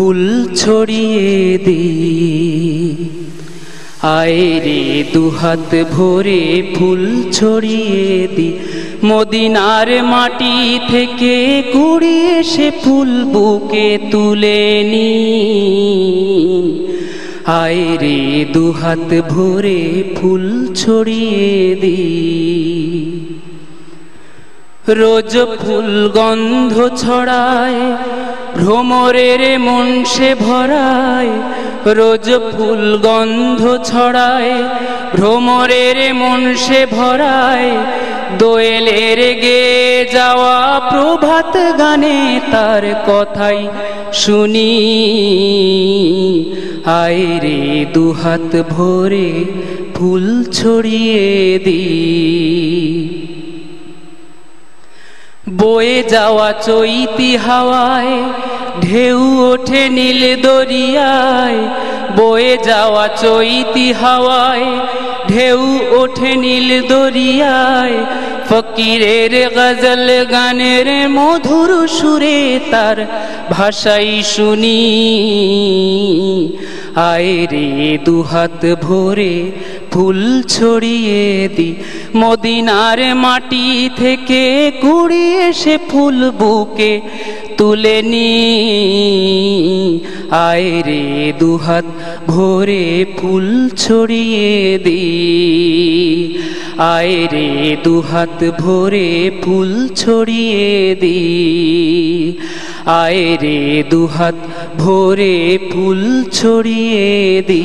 ফুল ছড়িয়ে দি। আয় রে দুহাত ভরে ফুল ছড়িয়ে দি। মদিনার মাটি থেকে কুড়িয়ে সে ফুল বুকে তুলে নি। আয় রে দুহাত ভরে ফুল ছড়িয়ে দি। রোজ ফুল গন্ধ ছড়ায় ভ্রমরের মন সে ভরায়, রোজ ফুল গন্ধ ছড়ায়, ভ্রমরের মন সে ভরায়, দোয়েলের গে যাওয়া প্রভাত গানে তার কথাই শুনি। আয় রে দুহাত ভরে ফুল ছড়িয়ে দিই বয়ে যাওয়া চৈতি হাওয়ায় ঢেউ ওঠে নীল দরিয়ায়, বয়ে যাওয়া চৈতি হাওয়ায়। ঢেউ ওঠে নীল দরিয়ায়, ফকিরের গজল গানের মধুর সুরে তার ভাষাই শুনি। আয় রে দুহাত ভরে ফুল ছড়িয়ে দি, মদিনার মাটি থেকে কুড়িয়ে সে ফুল বুকে তুলে নি। আয় রে দুহাত ভরে ফুল ছড়িয়ে দি। আয় রে দুহাত ভরে ফুল ছড়িয়ে দি। আয় রে দুহাত ভরে ফুল ছড়িয়ে দি।